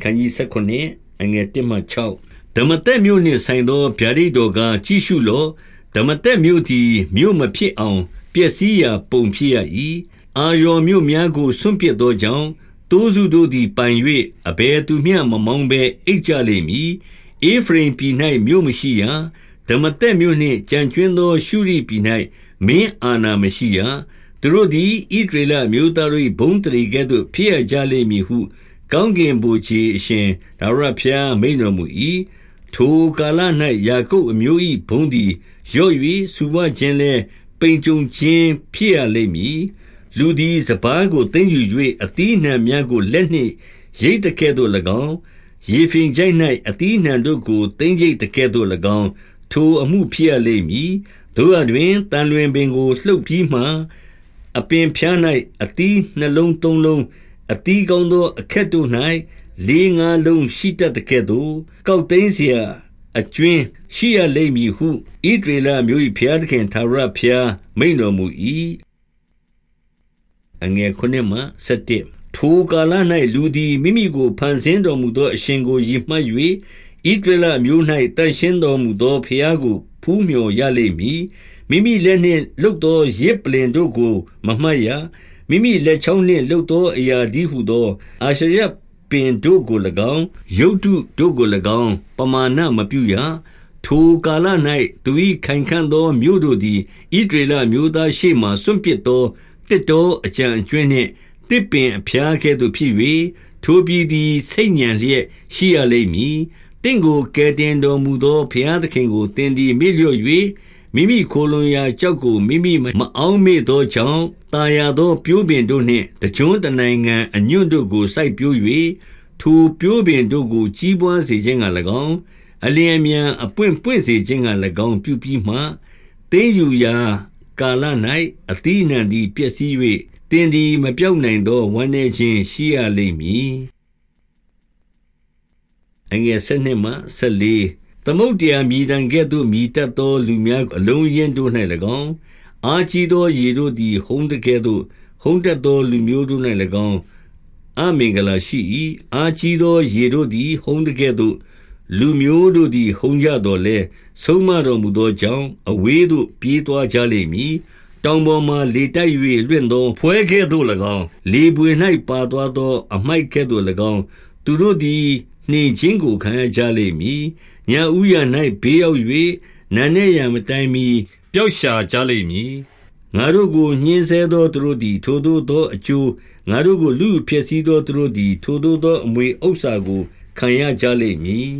ခန်းကြီး19အငယ်1မှ6ဓမ္မတက်မြို့နှင့်ဆိုင်သောဗျာဒိတ်တော်ကကြည့်ရှုလောဓမ္မတက်မြို့သည်မြို့မဖြစ်အောင်ပျက်စီးရာပုံဖြစ်ရ၏အာရော်မြို့များကိုဆွန့်ပစ်သောကြောင့်တိုးစုတို့သည်ပိုင်၍အဘယ်သူမျှမမောင်းဘဲအိတ်ကြလိမ့်မည်အေဖရင်ပြည်၌မြို့မရှိရဓမ္မတက်မြို့နှင့်ကြံကျွင်းသောရှုရိပြည်၌မင်းအာဏာမရှိရသူတို့သည်ဣဒရေလမျိုးသားတို့၏ဘုံတရီကဲ့သို့ဖြစ်ရကြလိမ့်မည်ဟု ကောင်းကင်ဘုရားအရှင်ဒါရဖျားမိန်တော်မူ၏ထိုကာလ၌ယာကုပ်အမျိုး၏ဘုံသည်ရော့၍စူဝခြင်းလဲပိန်ကြုံခြင်းဖြစ်ရလိမ့်မည်လူသည်စပားကိုတင်းယူ၍အသီးနှံများကိုလက်နှင့်ရိတ်တကဲ့သို့၎င်းရေဖင်ကြိုက်၌အသီးနှံတို့ကိုတင်းရိတ်တကဲ့သို့၎င်းထိုအမှုဖြစ်ရလိမ့်မည်တို့အတွင်တန်လွင်ပင်ကိုလှုပ်ပြီးမှအပင်ဖြား၌အသီးနှလုံးသုံးလုံး အသီးကောင်းသောအခက်တို့၌လေးငါးလုံးရှိတတ်တဲ့ကဲ့သို့ကောက်သိမ်းเสียအကျွင်းရှိရလိမ့်မည်ဟုဣဒရေလမျိုး၏ဘုရားသခင်သာရဘုရားမိန်တော်မူ၏အငယ်ခုနှစ်မှ7ထိုကာလ၌လူသည်မိမိကိုဖန်ဆင်းတော်မူသောအရှင်ကိုရည်မှတ်၍ဣဒရလမျိုး၌တန်ရှင်းတော်မူသောဘုရားကိုဖူးမြော်ရလိမ့်မည်မိမိလက်နှင့်လှုပ်သောရစ်ပလင်တို့ကိုမမှတ်ရ မိမိလက်ချောင်းနှင့်လှုပ်သောအရာဒီဟုသော အာရှရပင်တို့ကို၎င်းရုတ်တုတို့ကို၎င်း ပမာဏမပြုရထိုကာလ၌သူ၏ခိုင်ခံ့သောမြို့တို့သည်ဣဒရေလမျိုးသားရှေ့မှစွန့်ပစ်သောတစ်တော်အကြံအကျွင်းနှင့်တစ်ပင်အဖျားကဲ့သို့ဖြစ်၍ထိုပြည်သည်စိတ်ညံလျက်ရှိရလိမ့်မည်တင့်ကိုကဲတင်တော်မူသောဘုရားသခင်ကိုတင်သည်မေ့လျော့၍ မိမိခိုလွန်ရာကြောက်ကိုမိမိမအောင်မေ့သောကြောင့်တာယာသောပြိုးပင်တို့နှင့်တကြွတနိုင်ငံအညွန့်တို့ကိုစိုက်ပျိုး၍ထိုပြိုးပင်တို့ကိုကြီးပွားစေခြင်းက၎င်းအလျင်မြန်အပွင့်ပွင့်စေခြင်းက၎င်းပြုပြီးမှတင်းယူရာကာလ၌အသီးနှံသည်ပျက်စီး၍တင်းသည်မပြောက်နိုင်သောဝမ်းနေခြင်းရှိရလိမ့်မည်အငယ်၁၂မှ၁၄ သမုတ်တရားမြည်တံကဲ့သို့မြည်တတ်သော လူများအလုံးရင်းတို့၌၎င်းအာကြီးသောရေတို့သည် ဟုံးတကဲ့သို့ ဟုံးတတ်သောလူမျိုးတို့၌၎င်းအမင်္ဂလာရှိ၏အာကြီးသောရေတို့သည် ဟုံးတကဲ့သို့ လူမျိုးတို့သည် ဟုံကြတော်လဲဆုံးမတော်မူသောကြောင့်အဝေးသို့ ပြေးသွားကြလိမ့်မည်တောင်ပေါ်မှလေတိုက်၍လွင့်သောဖွဲကဲ့သို့၎င်းလေပွေ၌ပါသွားသော အမိုက်ကဲ့သို့၎င်းသူတို့သည် နှင်ခြင်းကိုခံရကြလိမ့်မည်ညာဥယျာ၌ဘေးရောက်၍နန်းနေရမတိုင်မီပျောက်ရှာကြလိမ့်မည်ငါတို့ကိုညှင်းဆဲသောသူတို့သည် ထိုသို့သောအကျိုးငါတို့ကိုလူဖြစ်စည်းသောသူတို့သည် ထိုသို့သောအမွေဥစ္စာကိုခံရကြလိမ့်မည်